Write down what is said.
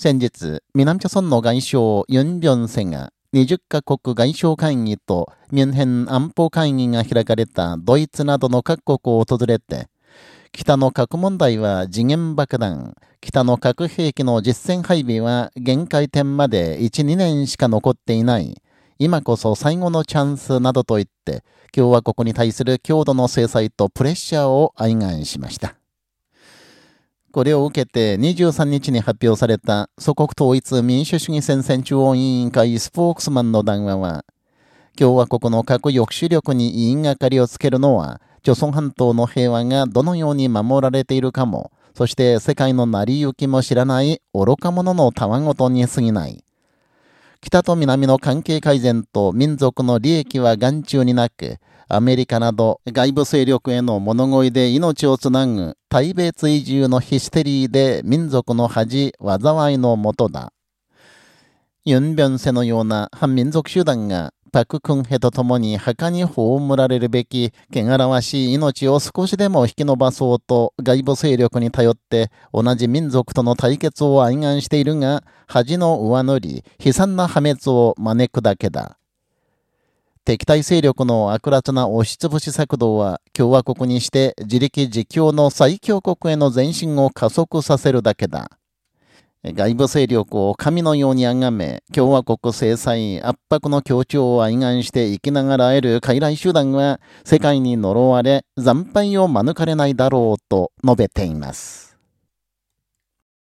先日、南朝村の外相ユン・ビョンセが20カ国外相会議とミュンヘン安保会議が開かれたドイツなどの各国を訪れて、北の核問題は次元爆弾、北の核兵器の実戦配備は限界点まで1、2年しか残っていない。今こそ最後のチャンスなどと言って、共和国に対する強度の制裁とプレッシャーを哀願しました。これを受けて23日に発表された祖国統一民主主義戦線中央委員会スポークスマンの談話は、共和国の核抑止力に言いがかりをつけるのは、朝鮮半島の平和がどのように守られているかも、そして世界の成り行きも知らない愚か者のたわごとに過ぎない。北と南の関係改善と民族の利益は眼中になく、アメリカなど外部勢力への物乞いで命をつなぐ対米追従のヒステリーで民族の恥、災いのもとだ。ユン・ビョンセのような反民族集団がパク・クンヘと共に墓に葬られるべき、汚らわしい命を少しでも引き延ばそうと外部勢力に頼って同じ民族との対決を哀願しているが、恥の上乗り、悲惨な破滅を招くだけだ。敵対勢力の悪辣な押しつぶし策動は共和国にして自力自強の最強国への前進を加速させるだけだ。外部勢力を神のように崇め、共和国制裁、圧迫の協調を哀願して生きながら得る傀儡集団は世界に呪われ、惨敗を免れないだろうと述べています。